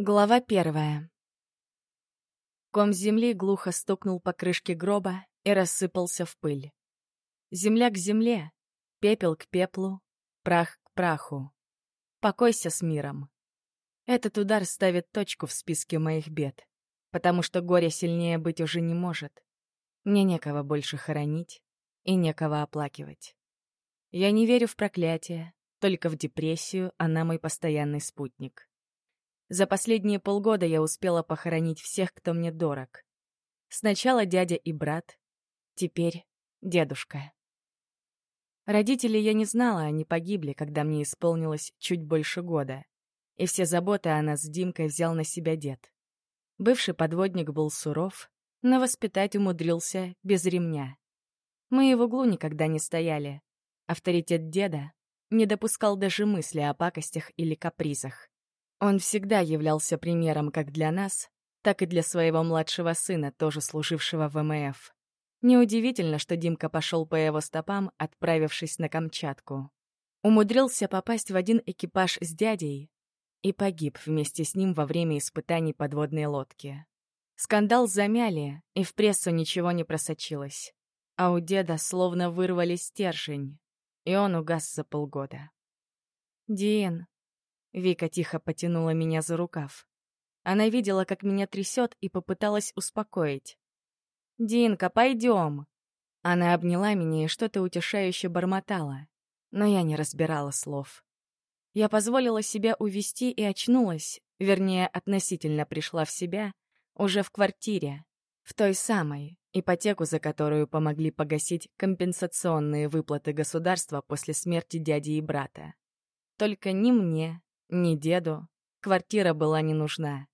Глава первая. Ком земли глухо стукнул по крышке гроба и рассыпался в пыль. Земля к земле, пепел к пеплу, прах к праху. Покойся с миром. Этот удар ставит точку в списке моих бед, потому что горе сильнее быть уже не может. Мне некого больше хоронить и некого оплакивать. Я не верю в проклятие, только в депрессию, она мой постоянный спутник. За последние полгода я успела похоронить всех, кто мне дорог. Сначала дядя и брат, теперь дедушка. Родителей я не знала, они погибли, когда мне исполнилось чуть больше года. И все заботы о нас с Димкой взял на себя дед. Бывший подводник был суров, но воспитать умудрился без ремня. Мы и в углу никогда не стояли. Авторитет деда не допускал даже мысли о пакостях или капризах. Он всегда являлся примером как для нас, так и для своего младшего сына, тоже служившего в МФ. Неудивительно, что Димка пошел по его стопам, отправившись на Камчатку. Умудрился попасть в один экипаж с дядей и погиб вместе с ним во время испытаний подводной лодки. Скандал замяли, и в прессу ничего не просочилось. А у деда словно вырвали стержень, и он угас за полгода. «Дин, Вика тихо потянула меня за рукав. Она видела, как меня трясет, и попыталась успокоить. «Динка, пойдем!» Она обняла меня и что-то утешающе бормотала, но я не разбирала слов. Я позволила себя увести и очнулась, вернее, относительно пришла в себя, уже в квартире, в той самой, ипотеку за которую помогли погасить компенсационные выплаты государства после смерти дяди и брата. Только ни мне, ни деду квартира была не нужна.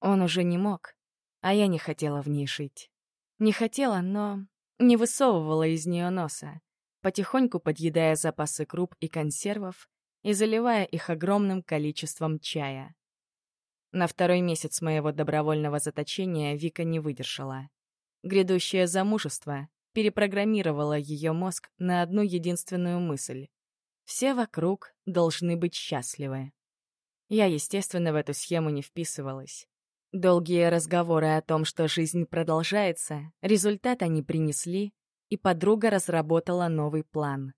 Он уже не мог, а я не хотела в ней жить. Не хотела, но не высовывала из нее носа, потихоньку подъедая запасы круп и консервов и заливая их огромным количеством чая. На второй месяц моего добровольного заточения Вика не выдержала. Грядущее замужество перепрограммировало ее мозг на одну единственную мысль. Все вокруг должны быть счастливы. Я, естественно, в эту схему не вписывалась. Долгие разговоры о том, что жизнь продолжается, результат они принесли, и подруга разработала новый план.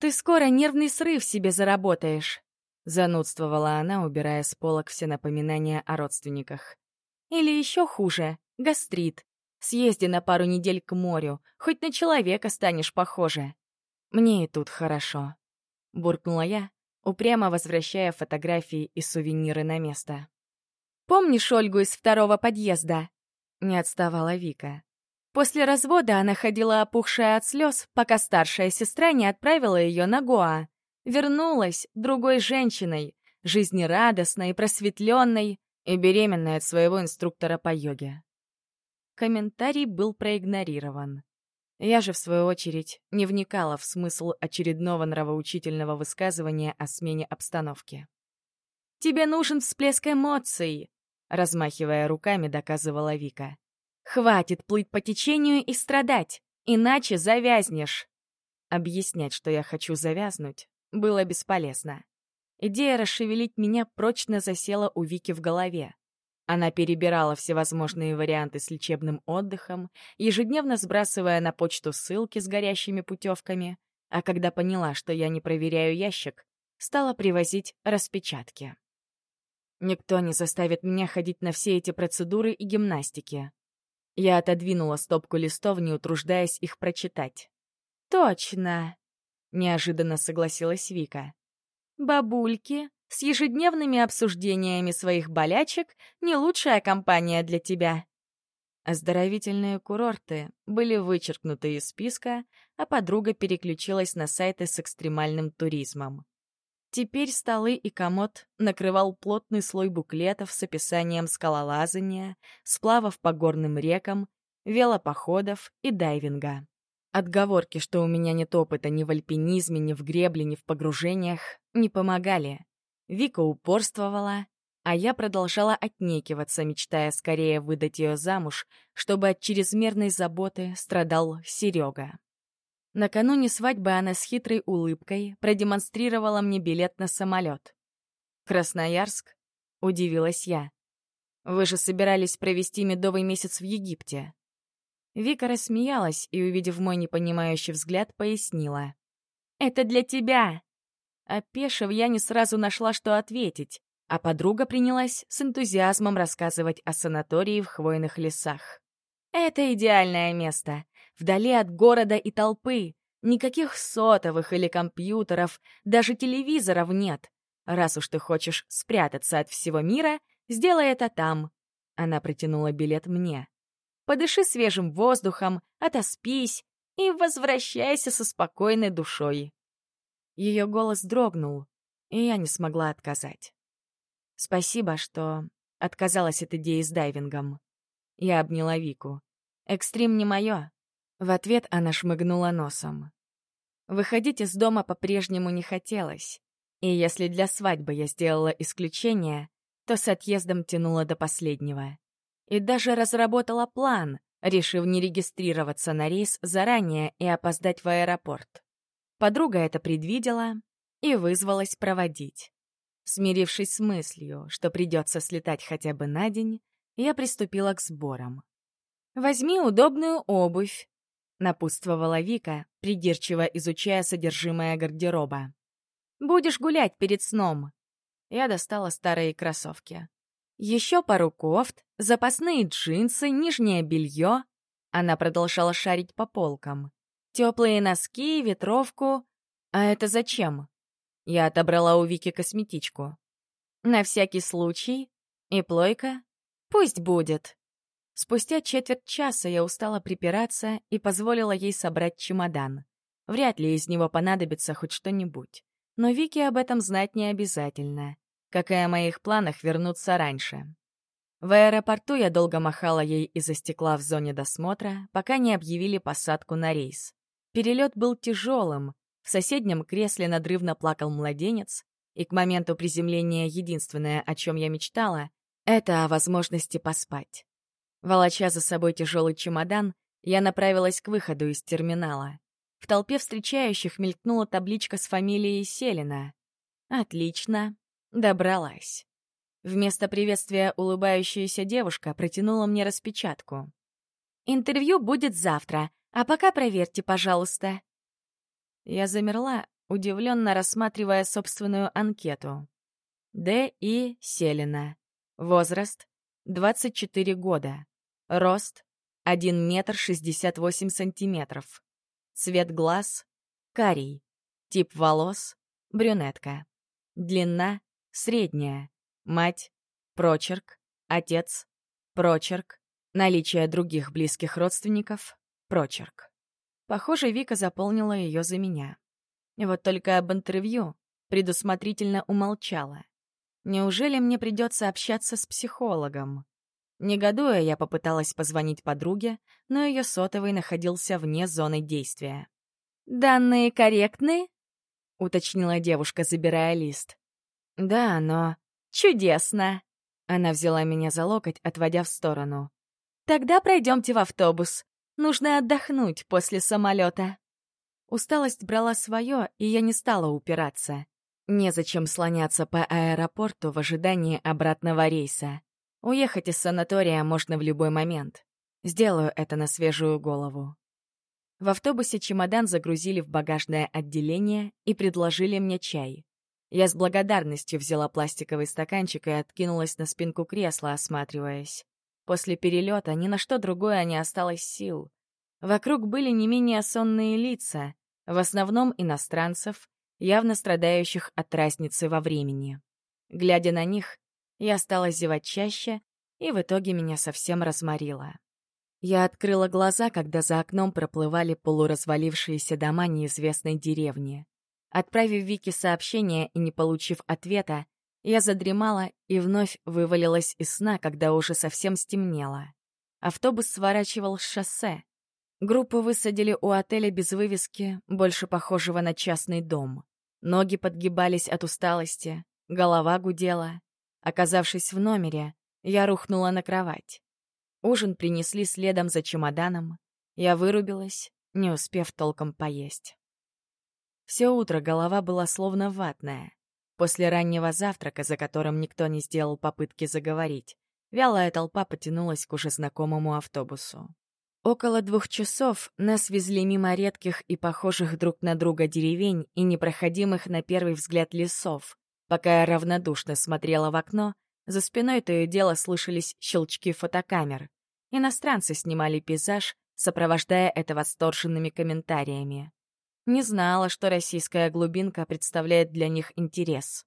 «Ты скоро нервный срыв себе заработаешь», — занудствовала она, убирая с полок все напоминания о родственниках. «Или еще хуже — гастрит. Съезди на пару недель к морю, хоть на человека станешь похоже». «Мне и тут хорошо», — буркнула я, упрямо возвращая фотографии и сувениры на место. «Помнишь Ольгу из второго подъезда?» — не отставала Вика. После развода она ходила опухшая от слез, пока старшая сестра не отправила ее на Гоа. Вернулась другой женщиной, жизнерадостной, просветленной и беременной от своего инструктора по йоге. Комментарий был проигнорирован. Я же, в свою очередь, не вникала в смысл очередного нравоучительного высказывания о смене обстановки. «Тебе нужен всплеск эмоций!» — размахивая руками, доказывала Вика. «Хватит плыть по течению и страдать, иначе завязнешь!» Объяснять, что я хочу завязнуть, было бесполезно. Идея расшевелить меня прочно засела у Вики в голове. Она перебирала всевозможные варианты с лечебным отдыхом, ежедневно сбрасывая на почту ссылки с горящими путевками, а когда поняла, что я не проверяю ящик, стала привозить распечатки. Никто не заставит меня ходить на все эти процедуры и гимнастики. Я отодвинула стопку листов, не утруждаясь их прочитать. «Точно!» — неожиданно согласилась Вика. «Бабульки с ежедневными обсуждениями своих болячек не лучшая компания для тебя. Оздоровительные курорты были вычеркнуты из списка, а подруга переключилась на сайты с экстремальным туризмом. Теперь столы и комод накрывал плотный слой буклетов с описанием скалолазания, сплавов по горным рекам, велопоходов и дайвинга. Отговорки, что у меня нет опыта ни в альпинизме, ни в гребле, ни в погружениях, не помогали. Вика упорствовала, а я продолжала отнекиваться, мечтая скорее выдать ее замуж, чтобы от чрезмерной заботы страдал Серега. Накануне свадьбы она с хитрой улыбкой продемонстрировала мне билет на самолет. Красноярск, — удивилась я. «Вы же собирались провести медовый месяц в Египте». Вика рассмеялась и, увидев мой непонимающий взгляд, пояснила. «Это для тебя!» Опешив, я не сразу нашла, что ответить, а подруга принялась с энтузиазмом рассказывать о санатории в хвойных лесах. «Это идеальное место. Вдали от города и толпы. Никаких сотовых или компьютеров, даже телевизоров нет. Раз уж ты хочешь спрятаться от всего мира, сделай это там». Она протянула билет мне. «Подыши свежим воздухом, отоспись и возвращайся со спокойной душой». Ее голос дрогнул, и я не смогла отказать. «Спасибо, что отказалась от идеи с дайвингом». Я обняла Вику. «Экстрим не мое, в ответ она шмыгнула носом. Выходить из дома по-прежнему не хотелось. И если для свадьбы я сделала исключение, то с отъездом тянула до последнего. И даже разработала план, решив не регистрироваться на рейс заранее и опоздать в аэропорт. Подруга это предвидела и вызвалась проводить. Смирившись с мыслью, что придется слетать хотя бы на день, я приступила к сборам. «Возьми удобную обувь, напутствовала Вика, придирчиво изучая содержимое гардероба. «Будешь гулять перед сном». Я достала старые кроссовки. Еще пару кофт, запасные джинсы, нижнее белье. Она продолжала шарить по полкам. Теплые носки, ветровку. А это зачем? Я отобрала у Вики косметичку. На всякий случай. И плойка? Пусть будет. Спустя четверть часа я устала припираться и позволила ей собрать чемодан. Вряд ли из него понадобится хоть что-нибудь. Но Вике об этом знать не обязательно, как и о моих планах вернуться раньше. В аэропорту я долго махала ей из-за стекла в зоне досмотра, пока не объявили посадку на рейс. Перелет был тяжелым, в соседнем кресле надрывно плакал младенец, и к моменту приземления единственное, о чем я мечтала, это о возможности поспать. Волоча за собой тяжелый чемодан, я направилась к выходу из терминала. В толпе встречающих мелькнула табличка с фамилией Селина. Отлично. Добралась. Вместо приветствия улыбающаяся девушка протянула мне распечатку. «Интервью будет завтра, а пока проверьте, пожалуйста». Я замерла, удивленно рассматривая собственную анкету. Д. И. Селина. Возраст — 24 года. Рост — 1 метр 68 сантиметров. Цвет глаз — карий. Тип волос — брюнетка. Длина — средняя. Мать — прочерк. Отец — прочерк. Наличие других близких родственников — прочерк. Похоже, Вика заполнила ее за меня. Вот только об интервью предусмотрительно умолчала. Неужели мне придется общаться с психологом? Негодуя, я попыталась позвонить подруге, но ее сотовый находился вне зоны действия. «Данные корректны?» — уточнила девушка, забирая лист. «Да, но...» «Чудесно!» Она взяла меня за локоть, отводя в сторону. «Тогда пройдемте в автобус. Нужно отдохнуть после самолета». Усталость брала свое, и я не стала упираться. Незачем слоняться по аэропорту в ожидании обратного рейса. Уехать из санатория можно в любой момент. Сделаю это на свежую голову. В автобусе чемодан загрузили в багажное отделение и предложили мне чай. Я с благодарностью взяла пластиковый стаканчик и откинулась на спинку кресла, осматриваясь. После перелета ни на что другое не осталось сил. Вокруг были не менее сонные лица, в основном иностранцев, явно страдающих от разницы во времени. Глядя на них, я стала зевать чаще, и в итоге меня совсем разморило. Я открыла глаза, когда за окном проплывали полуразвалившиеся дома неизвестной деревни. Отправив Вике сообщение и не получив ответа, я задремала и вновь вывалилась из сна, когда уже совсем стемнело. Автобус сворачивал с шоссе. Группу высадили у отеля без вывески, больше похожего на частный дом. Ноги подгибались от усталости, голова гудела. Оказавшись в номере, я рухнула на кровать. Ужин принесли следом за чемоданом. Я вырубилась, не успев толком поесть. Все утро голова была словно ватная. После раннего завтрака, за которым никто не сделал попытки заговорить, вялая толпа потянулась к уже знакомому автобусу. Около двух часов нас везли мимо редких и похожих друг на друга деревень и непроходимых на первый взгляд лесов. Пока я равнодушно смотрела в окно, за спиной то и дело слышались щелчки фотокамер. Иностранцы снимали пейзаж, сопровождая это восторженными комментариями. Не знала, что российская глубинка представляет для них интерес.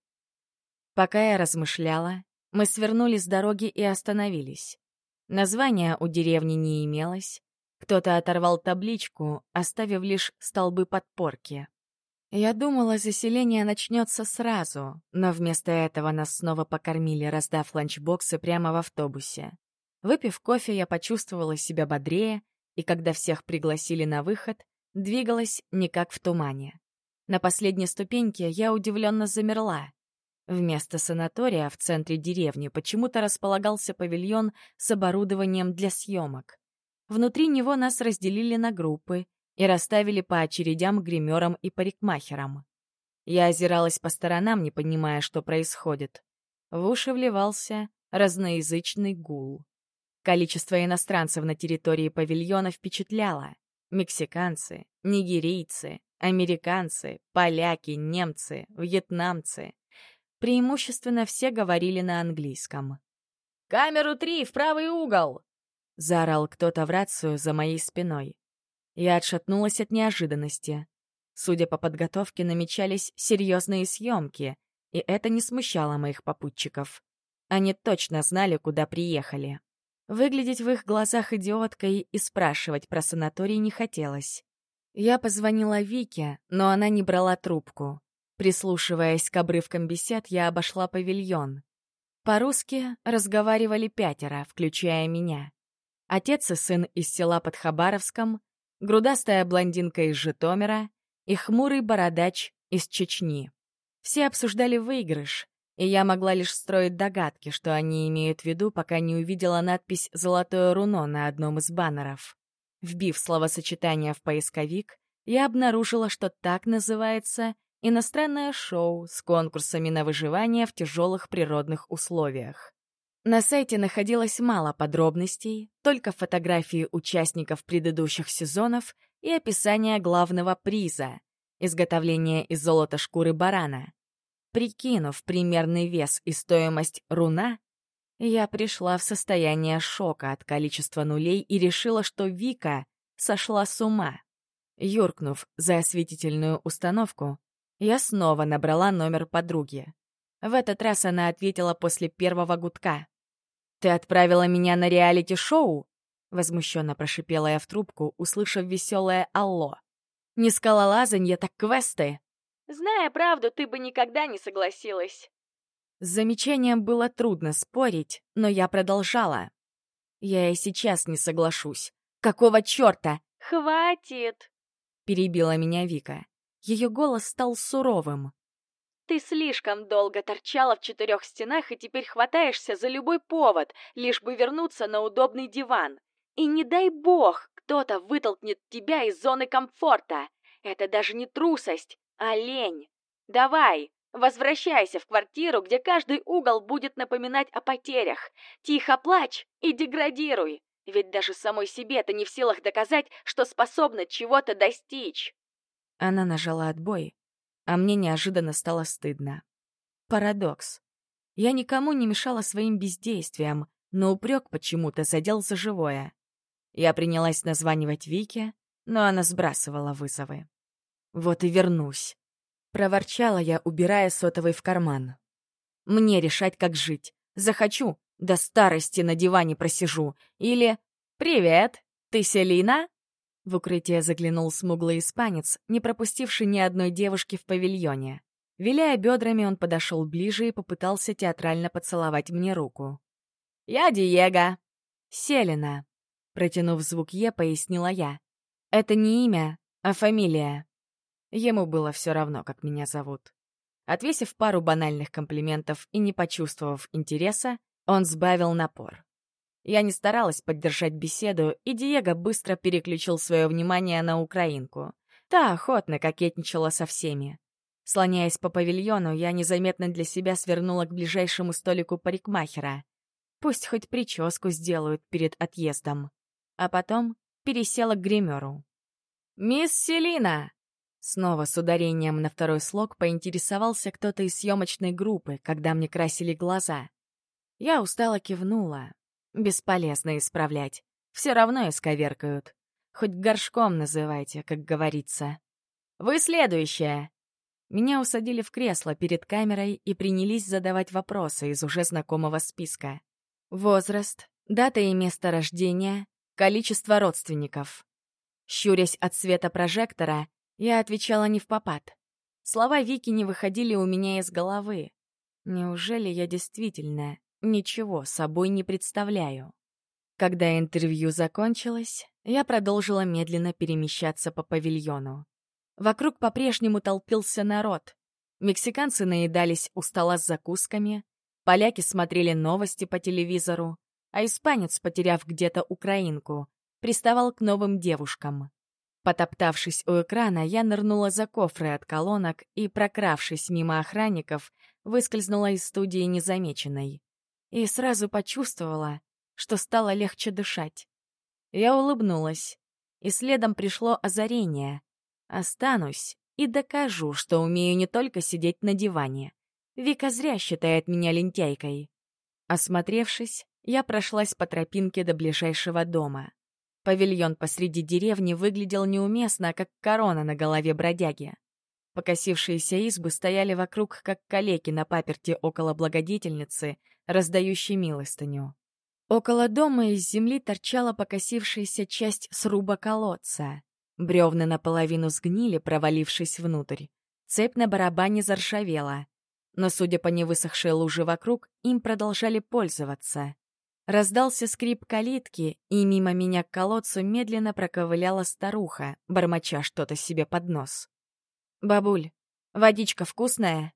Пока я размышляла, мы свернули с дороги и остановились. Названия у деревни не имелось. Кто-то оторвал табличку, оставив лишь столбы подпорки. Я думала, заселение начнется сразу, но вместо этого нас снова покормили, раздав ланчбоксы прямо в автобусе. Выпив кофе, я почувствовала себя бодрее, и когда всех пригласили на выход, двигалась не как в тумане. На последней ступеньке я удивленно замерла. Вместо санатория в центре деревни почему-то располагался павильон с оборудованием для съемок. Внутри него нас разделили на группы и расставили по очередям гримерам и парикмахерам. Я озиралась по сторонам, не понимая, что происходит. В уши вливался разноязычный гул. Количество иностранцев на территории павильона впечатляло. Мексиканцы, нигерийцы, американцы, поляки, немцы, вьетнамцы. Преимущественно все говорили на английском. «Камеру три, в правый угол!» — заорал кто-то в рацию за моей спиной. Я отшатнулась от неожиданности. Судя по подготовке, намечались серьезные съемки, и это не смущало моих попутчиков. Они точно знали, куда приехали. Выглядеть в их глазах идиоткой и спрашивать про санаторий не хотелось. Я позвонила Вике, но она не брала трубку. Прислушиваясь к обрывкам бесед, я обошла павильон. По-русски разговаривали пятеро, включая меня. Отец и сын из села под Хабаровском, грудастая блондинка из Житомира и хмурый бородач из Чечни. Все обсуждали выигрыш, и я могла лишь строить догадки, что они имеют в виду, пока не увидела надпись «Золотое руно» на одном из баннеров. Вбив словосочетание в поисковик, я обнаружила, что так называется Иностранное шоу с конкурсами на выживание в тяжелых природных условиях. На сайте находилось мало подробностей, только фотографии участников предыдущих сезонов и описание главного приза — изготовление из золота шкуры барана. Прикинув примерный вес и стоимость руна, я пришла в состояние шока от количества нулей и решила, что Вика сошла с ума. Юркнув за осветительную установку, я снова набрала номер подруги. В этот раз она ответила после первого гудка. «Ты отправила меня на реалити-шоу?» Возмущенно прошипела я в трубку, услышав веселое «Алло». «Не скалолазанье, так квесты!» «Зная правду, ты бы никогда не согласилась!» С замечанием было трудно спорить, но я продолжала. «Я и сейчас не соглашусь. Какого черта?» «Хватит!» — перебила меня Вика. Ее голос стал суровым. «Ты слишком долго торчала в четырех стенах и теперь хватаешься за любой повод, лишь бы вернуться на удобный диван. И не дай бог, кто-то вытолкнет тебя из зоны комфорта. Это даже не трусость, а лень. Давай, возвращайся в квартиру, где каждый угол будет напоминать о потерях. Тихо плачь и деградируй. Ведь даже самой себе ты не в силах доказать, что способна чего-то достичь. Она нажала отбой, а мне неожиданно стало стыдно. Парадокс. Я никому не мешала своим бездействием, но упрек почему-то задел за живое. Я принялась названивать Вике, но она сбрасывала вызовы. «Вот и вернусь», — проворчала я, убирая сотовый в карман. «Мне решать, как жить. Захочу, до старости на диване просижу. Или «Привет, ты Селина?» В укрытие заглянул смуглый испанец, не пропустивший ни одной девушки в павильоне. Виляя бедрами, он подошел ближе и попытался театрально поцеловать мне руку. «Я Диего!» «Селина!» Протянув звук «Е», пояснила я. «Это не имя, а фамилия». Ему было все равно, как меня зовут. Отвесив пару банальных комплиментов и не почувствовав интереса, он сбавил напор. Я не старалась поддержать беседу, и Диего быстро переключил свое внимание на украинку. Та охотно кокетничала со всеми. Слоняясь по павильону, я незаметно для себя свернула к ближайшему столику парикмахера. Пусть хоть прическу сделают перед отъездом. А потом пересела к гримеру. «Мисс Селина!» Снова с ударением на второй слог поинтересовался кто-то из съемочной группы, когда мне красили глаза. Я устало кивнула. Бесполезно исправлять. Все равно исковеркают. Хоть горшком называйте, как говорится. «Вы следующая!» Меня усадили в кресло перед камерой и принялись задавать вопросы из уже знакомого списка. Возраст, дата и место рождения, количество родственников. Щурясь от света прожектора, я отвечала не в попад. Слова Вики не выходили у меня из головы. Неужели я действительно ничего собой не представляю? Когда интервью закончилось, я продолжила медленно перемещаться по павильону. Вокруг по-прежнему толпился народ. Мексиканцы наедались у стола с закусками, поляки смотрели новости по телевизору, а испанец, потеряв где-то украинку, приставал к новым девушкам. Потоптавшись у экрана, я нырнула за кофры от колонок и, прокравшись мимо охранников, выскользнула из студии незамеченной. И сразу почувствовала, что стало легче дышать. Я улыбнулась, и следом пришло озарение. Останусь и докажу, что умею не только сидеть на диване. Вика зря считает меня лентяйкой. Осмотревшись, я прошлась по тропинке до ближайшего дома. Павильон посреди деревни выглядел неуместно, как корона на голове бродяги. Покосившиеся избы стояли вокруг, как калеки на паперти около благодетельницы, раздающей милостыню. Около дома из земли торчала покосившаяся часть сруба колодца. Бревна наполовину сгнили, провалившись внутрь. Цепь на барабане заржавела. Но, судя по невысохшей луже вокруг, им продолжали пользоваться. Раздался скрип калитки, и мимо меня к колодцу медленно проковыляла старуха, бормоча что-то себе под нос. «Бабуль, водичка вкусная?»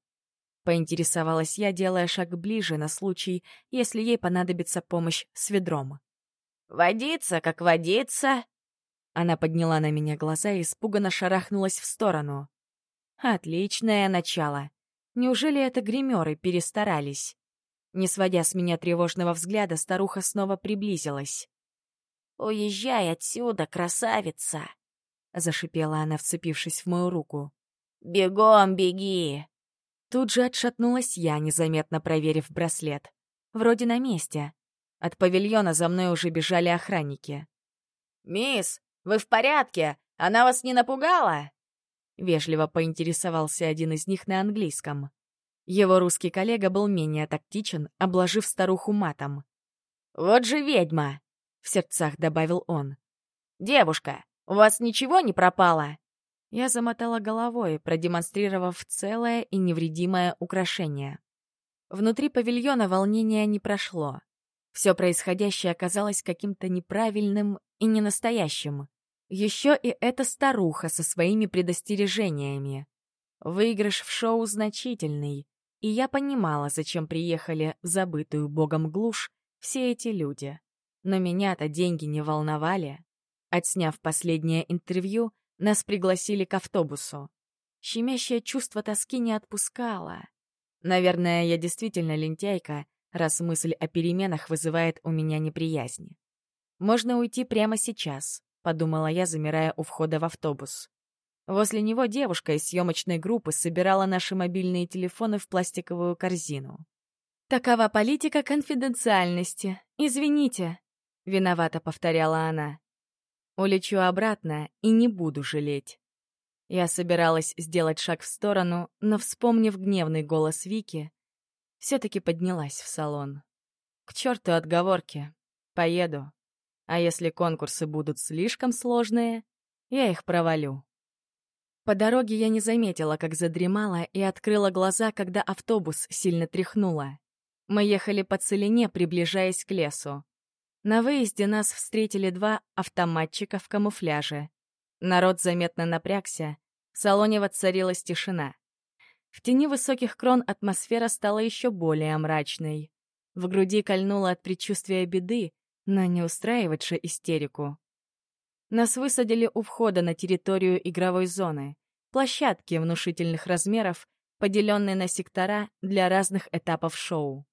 Поинтересовалась я, делая шаг ближе на случай, если ей понадобится помощь с ведром. «Водиться, как водиться!» Она подняла на меня глаза и испуганно шарахнулась в сторону. «Отличное начало. Неужели это гримеры перестарались?» Не сводя с меня тревожного взгляда, старуха снова приблизилась. «Уезжай отсюда, красавица!» — зашипела она, вцепившись в мою руку. «Бегом беги!» Тут же отшатнулась я, незаметно проверив браслет. Вроде на месте. От павильона за мной уже бежали охранники. «Мисс, вы в порядке? Она вас не напугала?» Вежливо поинтересовался один из них на английском. Его русский коллега был менее тактичен, обложив старуху матом. «Вот же ведьма!» — в сердцах добавил он. «Девушка, у вас ничего не пропало?» Я замотала головой, продемонстрировав целое и невредимое украшение. Внутри павильона волнения не прошло. Все происходящее оказалось каким-то неправильным и ненастоящим. Еще и эта старуха со своими предостережениями. Выигрыш в шоу значительный, и я понимала, зачем приехали в забытую богом глушь все эти люди. Но меня-то деньги не волновали. Отсняв последнее интервью, нас пригласили к автобусу. Щемящее чувство тоски не отпускало. Наверное, я действительно лентяйка, раз мысль о переменах вызывает у меня неприязнь. «Можно уйти прямо сейчас», — подумала я, замирая у входа в автобус. Возле него девушка из съемочной группы собирала наши мобильные телефоны в пластиковую корзину. «Такова политика конфиденциальности. Извините», — виновато повторяла она. Улечу обратно и не буду жалеть. Я собиралась сделать шаг в сторону, но, вспомнив гневный голос Вики, все-таки поднялась в салон. К черту отговорки. Поеду. А если конкурсы будут слишком сложные, я их провалю. По дороге я не заметила, как задремала, и открыла глаза, когда автобус сильно тряхнуло. Мы ехали по целине, приближаясь к лесу. На выезде нас встретили два автоматчика в камуфляже. Народ заметно напрягся, в салоне воцарилась тишина. В тени высоких крон атмосфера стала еще более мрачной. В груди кольнуло от предчувствия беды, но не устраивать же истерику. Нас высадили у входа на территорию игровой зоны. площадки внушительных размеров, поделенные на сектора для разных этапов шоу.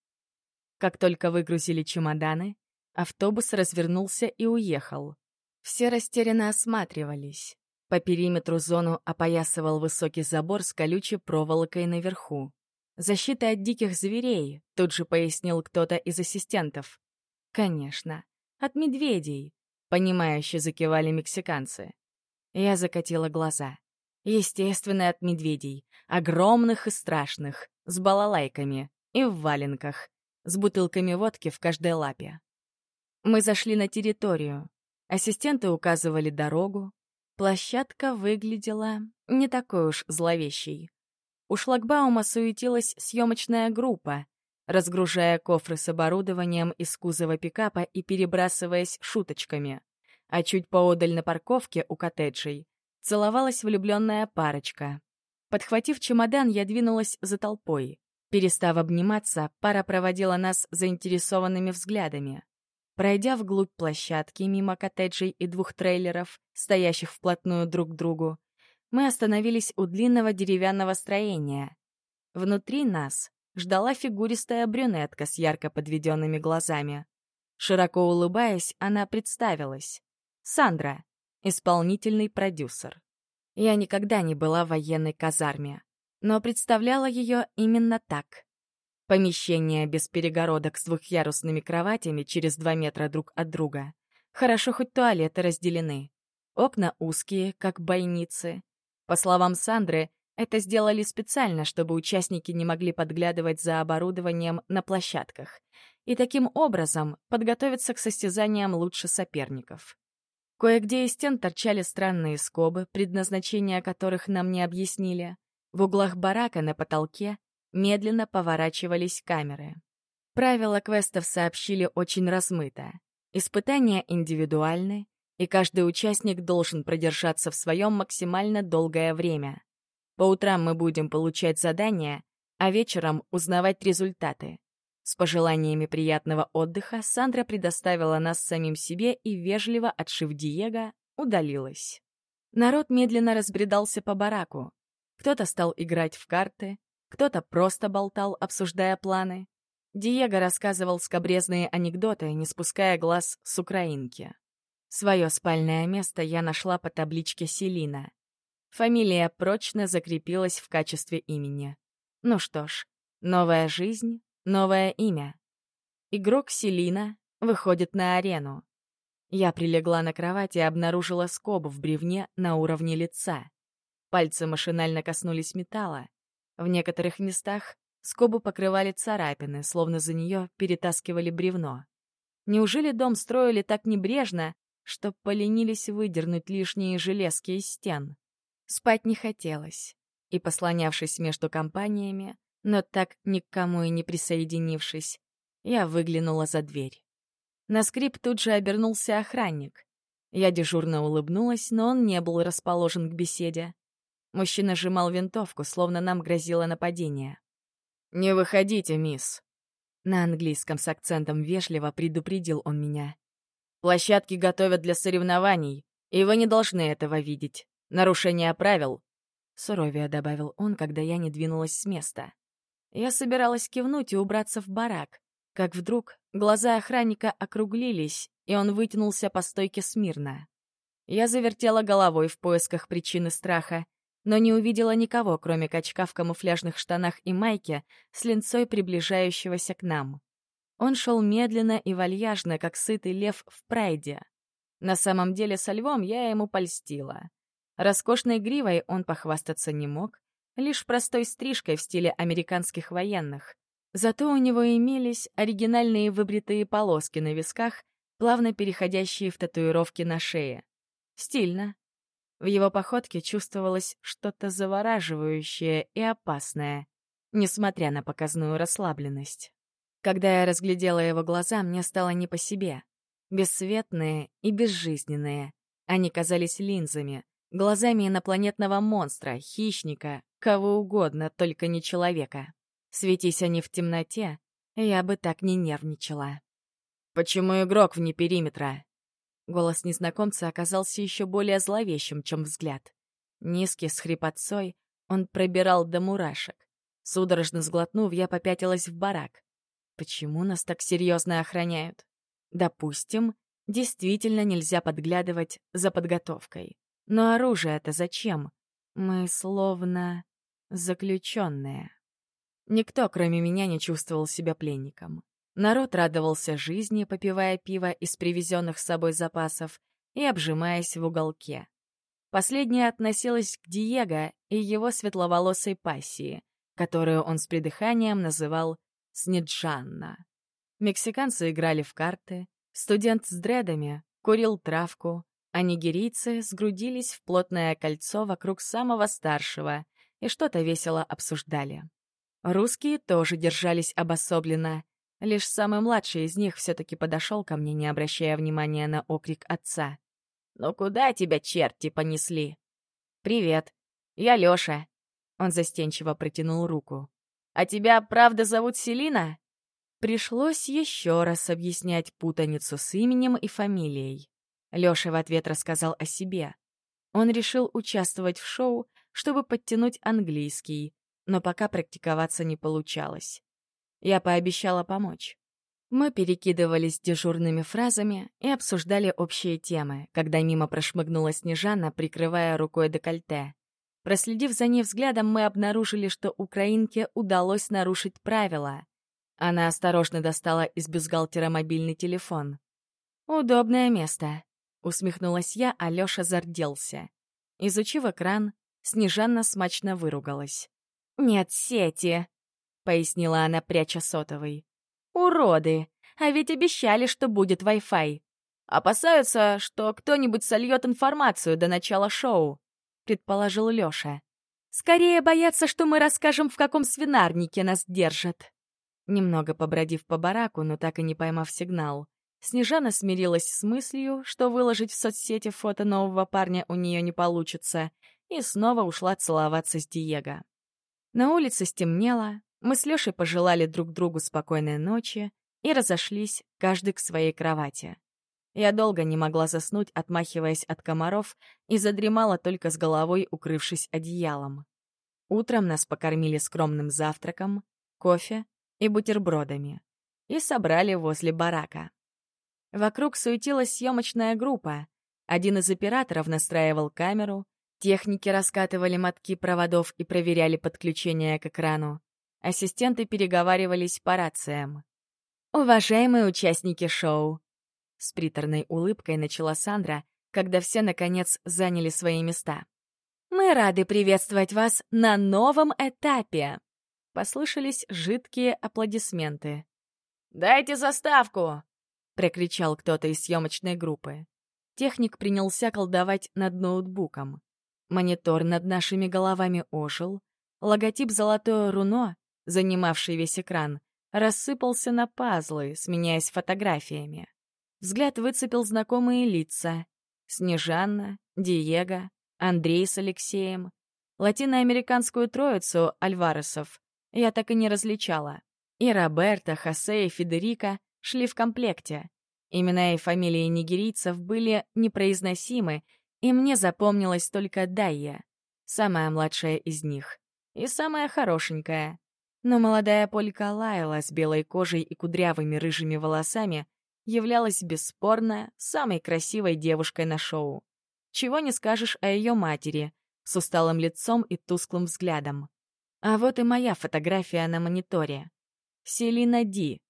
Как только выгрузили чемоданы, автобус развернулся и уехал. Все растерянно осматривались. По периметру зону опоясывал высокий забор с колючей проволокой наверху. «Защита от диких зверей», — тут же пояснил кто-то из ассистентов. «Конечно, от медведей», — понимающе закивали мексиканцы. Я закатила глаза. Естественно, от медведей. Огромных и страшных, с балалайками и в валенках, с бутылками водки в каждой лапе. Мы зашли на территорию. Ассистенты указывали дорогу. Площадка выглядела не такой уж зловещей. У шлагбаума суетилась съемочная группа, разгружая кофры с оборудованием из кузова пикапа и перебрасываясь шуточками. А чуть поодаль на парковке у коттеджей целовалась влюбленная парочка. Подхватив чемодан, я двинулась за толпой. Перестав обниматься, пара проводила нас заинтересованными взглядами. Пройдя вглубь площадки мимо коттеджей и двух трейлеров, стоящих вплотную друг к другу, мы остановились у длинного деревянного строения. Внутри нас ждала фигуристая брюнетка с ярко подведенными глазами. Широко улыбаясь, она представилась. Сандра, исполнительный продюсер. Я никогда не была в военной казарме, но представляла ее именно так. Помещение без перегородок с двухъярусными кроватями через два метра друг от друга. Хорошо, хоть туалеты разделены. Окна узкие, как бойницы, по словам Сандры, это сделали специально, чтобы участники не могли подглядывать за оборудованием на площадках и таким образом подготовиться к состязаниям лучше соперников. Кое-где из стен торчали странные скобы, предназначение которых нам не объяснили. В углах барака на потолке медленно поворачивались камеры. Правила квестов сообщили очень размыто. Испытания индивидуальны, и каждый участник должен продержаться в своем максимально долгое время. По утрам мы будем получать задания, а вечером узнавать результаты. С пожеланиями приятного отдыха Сандра предоставила нас самим себе и, вежливо отшив Диего, удалилась. Народ медленно разбредался по бараку. Кто-то стал играть в карты, кто-то просто болтал, обсуждая планы. Диего рассказывал скобрезные анекдоты, не спуская глаз с украинки. Свое спальное место я нашла по табличке Селина. Фамилия прочно закрепилась в качестве имени. Ну что ж, новая жизнь, новое имя. Игрок Селина выходит на арену. Я прилегла на кровать и обнаружила скобу в бревне на уровне лица. Пальцы машинально коснулись металла. В некоторых местах скобу покрывали царапины, словно за нее перетаскивали бревно. Неужели дом строили так небрежно, что поленились выдернуть лишние железки из стен. Спать не хотелось, и, послонявшись между компаниями, но так ни к кому и не присоединившись, я выглянула за дверь. На скрип тут же обернулся охранник. Я дежурно улыбнулась, но он не был расположен к беседе. Мужчина сжимал винтовку, словно нам грозило нападение. «Не выходите, мисс!» На английском с акцентом вежливо предупредил он меня. Площадки готовят для соревнований, и вы не должны этого видеть. Нарушение правил. Суровее добавил он, когда я не двинулась с места. Я собиралась кивнуть и убраться в барак, как вдруг глаза охранника округлились, и он вытянулся по стойке смирно. Я завертела головой в поисках причины страха, но не увидела никого, кроме качка в камуфляжных штанах и майке с линцой приближающегося к нам. Он шел медленно и вальяжно, как сытый лев в прайде. На самом деле со львом я ему польстила. Роскошной гривой он похвастаться не мог, лишь простой стрижкой в стиле американских военных. Зато у него имелись оригинальные выбритые полоски на висках, плавно переходящие в татуировки на шее. Стильно. В его походке чувствовалось что-то завораживающее и опасное, несмотря на показную расслабленность. Когда я разглядела его глаза, мне стало не по себе. Бесцветные и безжизненные. Они казались линзами, глазами инопланетного монстра, хищника, кого угодно, только не человека. Светись они в темноте, я бы так не нервничала. «Почему игрок вне периметра?» Голос незнакомца оказался еще более зловещим, чем взгляд. Низкий, с хрипотцой, он пробирал до мурашек. Судорожно сглотнув, я попятилась в барак. Почему нас так серьезно охраняют? Допустим, действительно нельзя подглядывать за подготовкой. Но оружие-то зачем? Мы словно заключенные. Никто, кроме меня, не чувствовал себя пленником. Народ радовался жизни, попивая пиво из привезенных с собой запасов и обжимаясь в уголке. Последняя относилась к Диего и его светловолосой пассии, которую он с придыханием называл Снеджанна. Мексиканцы играли в карты, студент с дредами курил травку, а нигерийцы сгрудились в плотное кольцо вокруг самого старшего и что-то весело обсуждали. Русские тоже держались обособленно. Лишь самый младший из них все-таки подошел ко мне, не обращая внимания на окрик отца. «Ну куда тебя черти понесли?» «Привет. Я Лёша». Он застенчиво протянул руку. «А тебя правда зовут Селина?» Пришлось еще раз объяснять путаницу с именем и фамилией. Лёша в ответ рассказал о себе. Он решил участвовать в шоу, чтобы подтянуть английский, но пока практиковаться не получалось. Я пообещала помочь. Мы перекидывались дежурными фразами и обсуждали общие темы, когда мимо прошмыгнула Снежана, прикрывая рукой декольте. Проследив за ней взглядом, мы обнаружили, что украинке удалось нарушить правила. Она осторожно достала из бюстгальтера мобильный телефон. «Удобное место», Усмехнулась я, а Лёша зарделся. Изучив экран, Снежанна смачно выругалась. «Нет сети», — пояснила она, пряча сотовый. «Уроды! А ведь обещали, что будет Wi-Fi. Опасаются, что кто-нибудь сольет информацию до начала шоу», — предположил Лёша. «Скорее боятся, что мы расскажем, в каком свинарнике нас держат». Немного побродив по бараку, но так и не поймав сигнал, Снежана смирилась с мыслью, что выложить в соцсети фото нового парня у нее не получится, и снова ушла целоваться с Диего. На улице стемнело, мы с Лешей пожелали друг другу спокойной ночи и разошлись, каждый к своей кровати. Я долго не могла заснуть, отмахиваясь от комаров, и задремала только с головой, укрывшись одеялом. Утром нас покормили скромным завтраком, кофе и бутербродами и собрали возле барака. Вокруг суетилась съемочная группа. Один из операторов настраивал камеру, техники раскатывали мотки проводов и проверяли подключение к экрану. Ассистенты переговаривались по рациям. «Уважаемые участники шоу!» С приторной улыбкой начала Сандра, когда все, наконец, заняли свои места. «Мы рады приветствовать вас на новом этапе!» Послышались жидкие аплодисменты. «Дайте заставку!» — прокричал кто-то из съемочной группы. Техник принялся колдовать над ноутбуком. Монитор над нашими головами ожил. Логотип «Золотое руно», занимавший весь экран, рассыпался на пазлы, сменяясь фотографиями. Взгляд выцепил знакомые лица. Снежанна, Диего, Андрей с Алексеем. Латиноамериканскую троицу Альваресов я так и не различала. И Роберто, Хосе и Федерико шли в комплекте. Имена и фамилии нигерийцев были непроизносимы, и мне запомнилась только Дайя, самая младшая из них, и самая хорошенькая. Но молодая полька Лайла с белой кожей и кудрявыми рыжими волосами являлась бесспорно самой красивой девушкой на шоу. Чего не скажешь о ее матери, с усталым лицом и тусклым взглядом. А вот и моя фотография на мониторе. Селина Ди,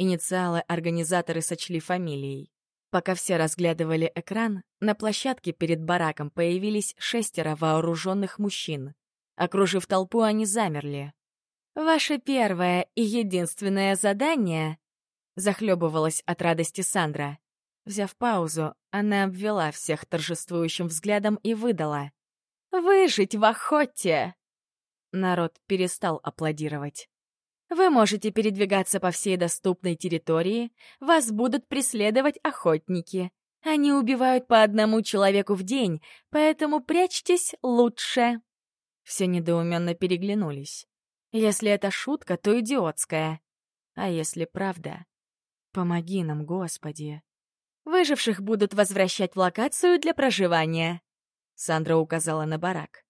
Инициалы организаторы сочли фамилией. Пока все разглядывали экран, на площадке перед бараком появились шестеро вооруженных мужчин. Окружив толпу, они замерли. «Ваше первое и единственное задание...» Захлебывалась от радости Сандра. Взяв паузу, она обвела всех торжествующим взглядом и выдала. «Выжить в охоте!» Народ перестал аплодировать. Вы можете передвигаться по всей доступной территории, вас будут преследовать охотники. Они убивают по одному человеку в день, поэтому прячьтесь лучше. Все недоуменно переглянулись. Если это шутка, то идиотская. А если правда? Помоги нам, Господи. Выживших будут возвращать в локацию для проживания. Сандра указала на барак.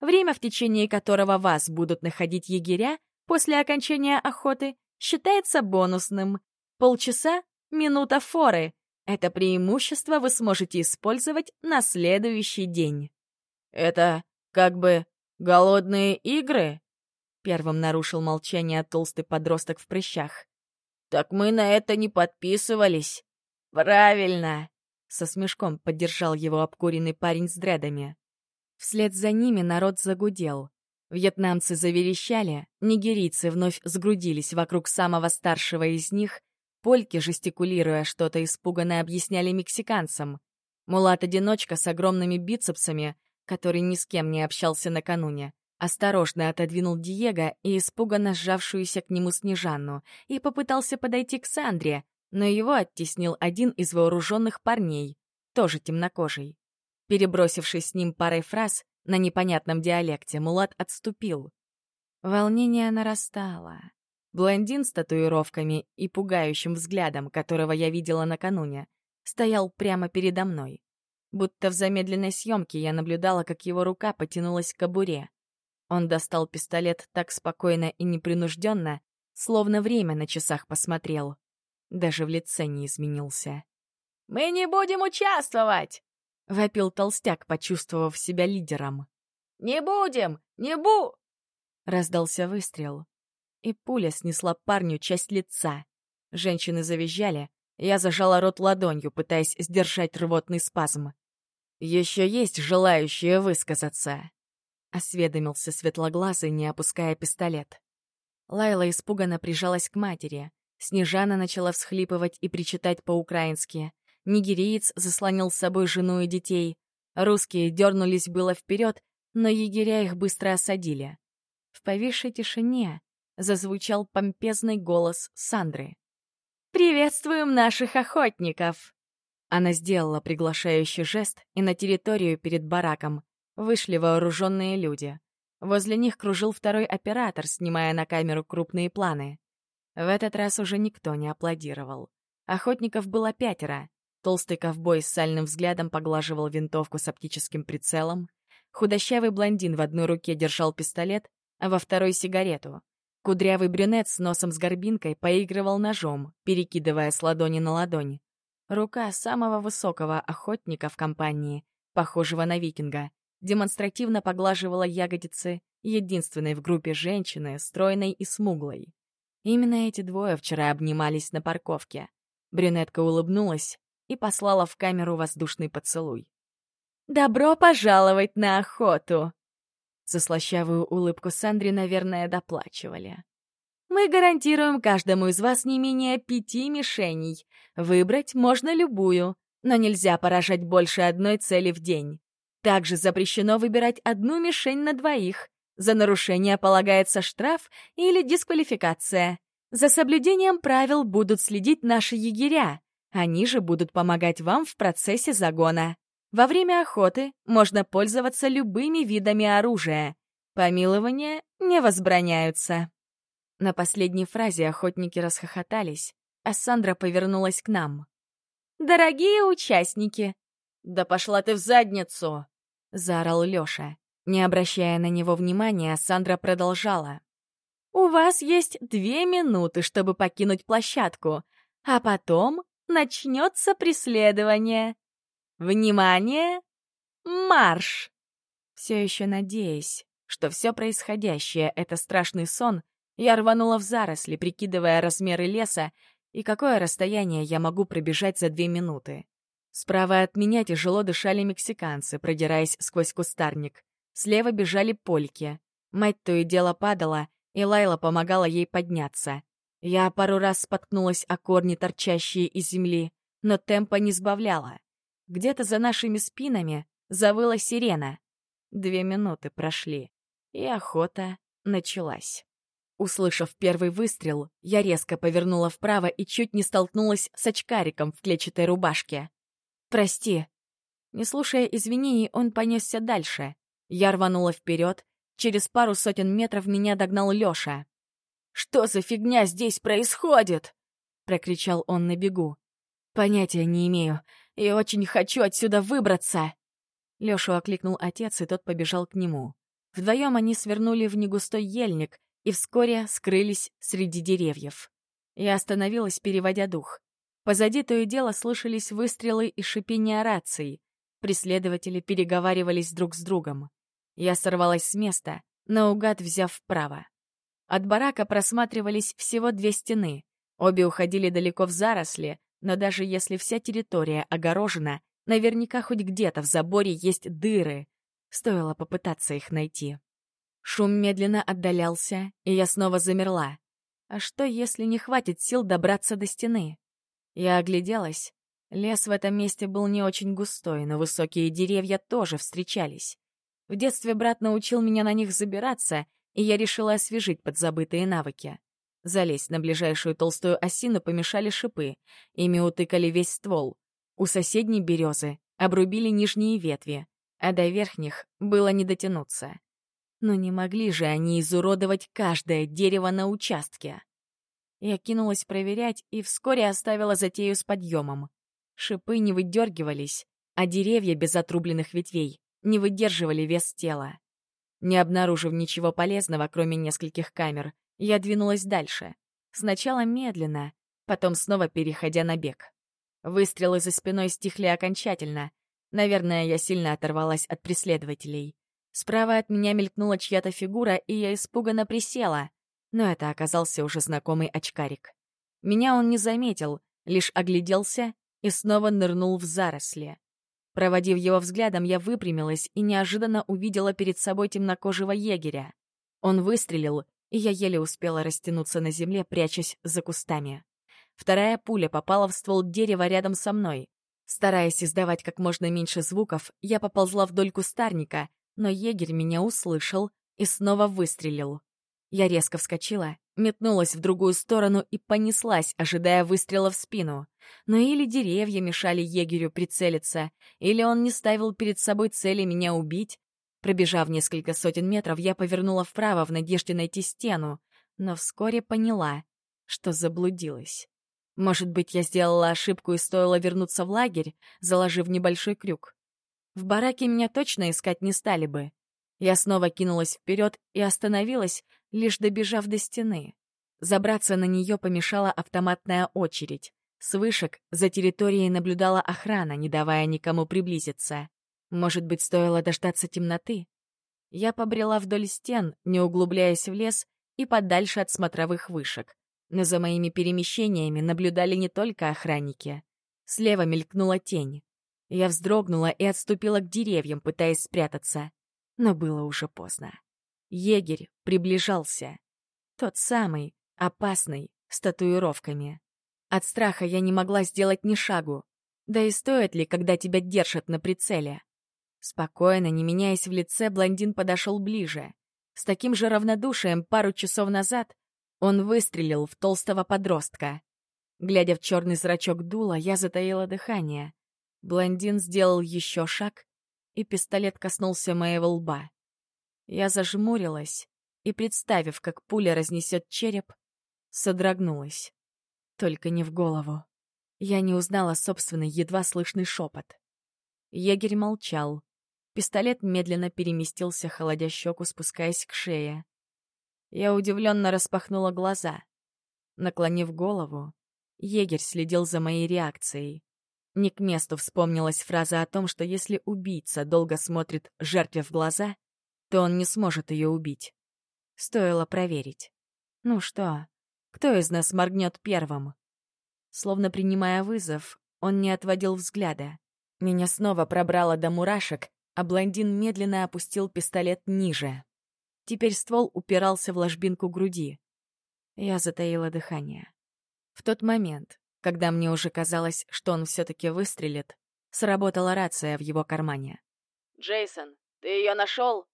«Время, в течение которого вас будут находить егеря после окончания охоты, считается бонусным. Полчаса — минута форы. Это преимущество вы сможете использовать на следующий день». «Это как бы голодные игры?» Первым нарушил молчание толстый подросток в прыщах. «Так мы на это не подписывались». «Правильно!» — со смешком поддержал его обкуренный парень с дредами. Вслед за ними народ загудел. Вьетнамцы заверещали, нигерийцы вновь сгрудились вокруг самого старшего из них, польки, жестикулируя что-то испуганно, объясняли мексиканцам. Мулат-одиночка с огромными бицепсами, который ни с кем не общался накануне, осторожно отодвинул Диего и испуганно сжавшуюся к нему Снежанну и попытался подойти к Сандре, но его оттеснил один из вооруженных парней, тоже темнокожий. Перебросившись с ним парой фраз на непонятном диалекте, Мулат отступил. Волнение нарастало. Блондин с татуировками и пугающим взглядом, которого я видела накануне, стоял прямо передо мной. Будто в замедленной съемке я наблюдала, как его рука потянулась к кобуре. Он достал пистолет так спокойно и непринужденно, словно время на часах посмотрел. Даже в лице не изменился. «Мы не будем участвовать!» — вопил толстяк, почувствовав себя лидером. «Не будем! Не бу!» Раздался выстрел, и пуля снесла парню часть лица. Женщины завизжали, я зажала рот ладонью, пытаясь сдержать рвотный спазм. «Еще есть желающие высказаться?» — осведомился светлоглазый, не опуская пистолет. Лайла испуганно прижалась к матери. Снежана начала всхлипывать и причитать по-украински. Нигериец заслонил с собой жену и детей. Русские дернулись было вперед, но егеря их быстро осадили. В повисшей тишине зазвучал помпезный голос Сандры. «Приветствуем наших охотников!» Она сделала приглашающий жест, и на территорию перед бараком вышли вооруженные люди. Возле них кружил второй оператор, снимая на камеру крупные планы. В этот раз уже никто не аплодировал. Охотников было пятеро. Толстый ковбой с сальным взглядом поглаживал винтовку с оптическим прицелом. Худощавый блондин в одной руке держал пистолет, а во второй — сигарету. Кудрявый брюнет с носом с горбинкой поигрывал ножом, перекидывая с ладони на ладонь. Рука самого высокого охотника в компании, похожего на викинга, демонстративно поглаживала ягодицы единственной в группе женщины, стройной и смуглой. Именно эти двое вчера обнимались на парковке. Брюнетка улыбнулась и послала в камеру воздушный поцелуй. «Добро пожаловать на охоту!» За слащавую улыбку Сандри, наверное, доплачивали. «Мы гарантируем каждому из вас не менее пяти мишеней. Выбрать можно любую, но нельзя поражать больше одной цели в день. Также запрещено выбирать одну мишень на двоих, за нарушение полагается штраф или дисквалификация. За соблюдением правил будут следить наши егеря. Они же будут помогать вам в процессе загона. Во время охоты можно пользоваться любыми видами оружия. Помилования не возбраняются. На последней фразе охотники расхохотались, а Сандра повернулась к нам. «Дорогие участники!» «Да пошла ты в задницу!» — заорал Лёша. Не обращая на него внимания, Сандра продолжала. «У вас есть две минуты, чтобы покинуть площадку, а потом начнется преследование. Внимание! Марш!» Все еще надеясь, что все происходящее — это страшный сон, я рванула в заросли, прикидывая размеры леса и какое расстояние я могу пробежать за две минуты. Справа от меня тяжело дышали мексиканцы, продираясь сквозь кустарник. Слева бежали польки. Мать то и дело падала, и Лайла помогала ей подняться. Я пару раз споткнулась о корни, торчащие из земли, но темпа не сбавляла. Где-то за нашими спинами завыла сирена. Две минуты прошли, и охота началась. Услышав первый выстрел, я резко повернула вправо и чуть не столкнулась с очкариком в клетчатой рубашке. «Прости». Не слушая извинений, он понесся дальше. Я рванула вперед. Через пару сотен метров меня догнал Лёша. «Что за фигня здесь происходит?» — прокричал он на бегу. «Понятия не имею и очень хочу отсюда выбраться». Лёшу окликнул отец, и тот побежал к нему. Вдвоем они свернули в негустой ельник и вскоре скрылись среди деревьев. Я остановилась, переводя дух. Позади то и дело слышались выстрелы и шипение раций. Преследователи переговаривались друг с другом. Я сорвалась с места, наугад взяв вправо. От барака просматривались всего две стены. Обе уходили далеко в заросли, но даже если вся территория огорожена, наверняка хоть где-то в заборе есть дыры. Стоило попытаться их найти. Шум медленно отдалялся, и я снова замерла. А что, если не хватит сил добраться до стены? Я огляделась. Лес в этом месте был не очень густой, но высокие деревья тоже встречались. В детстве брат научил меня на них забираться, и я решила освежить подзабытые навыки. Залезть на ближайшую толстую осину помешали шипы, ими утыкали весь ствол. У соседней березы обрубили нижние ветви, а до верхних было не дотянуться. Но не могли же они изуродовать каждое дерево на участке. Я кинулась проверять и вскоре оставила затею с подъемом. Шипы не выдергивались, а деревья без отрубленных ветвей не выдерживали вес тела. Не обнаружив ничего полезного, кроме нескольких камер, я двинулась дальше. Сначала медленно, потом снова переходя на бег. Выстрелы за спиной стихли окончательно. Наверное, я сильно оторвалась от преследователей. Справа от меня мелькнула чья-то фигура, и я испуганно присела. Но это оказался уже знакомый очкарик. Меня он не заметил, лишь огляделся и снова нырнул в заросли. Проводив его взглядом, я выпрямилась и неожиданно увидела перед собой темнокожего егеря. Он выстрелил, и я еле успела растянуться на земле, прячась за кустами. Вторая пуля попала в ствол дерева рядом со мной. Стараясь издавать как можно меньше звуков, я поползла вдоль кустарника, но егерь меня услышал и снова выстрелил. Я резко вскочила, метнулась в другую сторону и понеслась, ожидая выстрела в спину. Но или деревья мешали егерю прицелиться, или он не ставил перед собой цели меня убить. Пробежав несколько сотен метров, я повернула вправо в надежде найти стену, но вскоре поняла, что заблудилась. Может быть, я сделала ошибку и стоило вернуться в лагерь, заложив небольшой крюк. В бараке меня точно искать не стали бы. Я снова кинулась вперед и остановилась, лишь добежав до стены. Забраться на нее помешала автоматная очередь. С вышек за территорией наблюдала охрана, не давая никому приблизиться. Может быть, стоило дождаться темноты? Я побрела вдоль стен, не углубляясь в лес и подальше от смотровых вышек. Но за моими перемещениями наблюдали не только охранники. Слева мелькнула тень. Я вздрогнула и отступила к деревьям, пытаясь спрятаться. Но было уже поздно. Егерь приближался. Тот самый, опасный, с татуировками. От страха я не могла сделать ни шагу. Да и стоит ли, когда тебя держат на прицеле? Спокойно, не меняясь в лице, блондин подошел ближе. С таким же равнодушием пару часов назад он выстрелил в толстого подростка. Глядя в черный зрачок дула, я затаила дыхание. Блондин сделал еще шаг, и пистолет коснулся моего лба. Я зажмурилась и, представив, как пуля разнесет череп, содрогнулась. Только не в голову. Я не узнала собственный едва слышный шепот. Егерь молчал. Пистолет медленно переместился, холодя щеку, спускаясь к шее. Я удивленно распахнула глаза. Наклонив голову, егерь следил за моей реакцией. Не к месту вспомнилась фраза о том, что если убийца долго смотрит жертве в глаза, то он не сможет ее убить. Стоило проверить. Ну что, кто из нас моргнет первым? Словно принимая вызов, он не отводил взгляда. Меня снова пробрало до мурашек, а блондин медленно опустил пистолет ниже. Теперь ствол упирался в ложбинку груди. Я затаила дыхание. В тот момент, когда мне уже казалось, что он все-таки выстрелит, сработала рация в его кармане. «Джейсон, ты ее нашел?»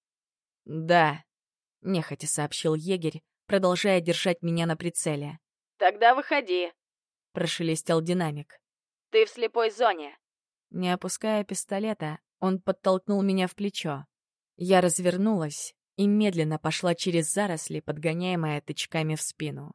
«Да», — нехотя сообщил егерь, продолжая держать меня на прицеле. «Тогда выходи», — прошелестел динамик. «Ты в слепой зоне». Не опуская пистолета, он подтолкнул меня в плечо. Я развернулась и медленно пошла через заросли, подгоняемая тычками в спину.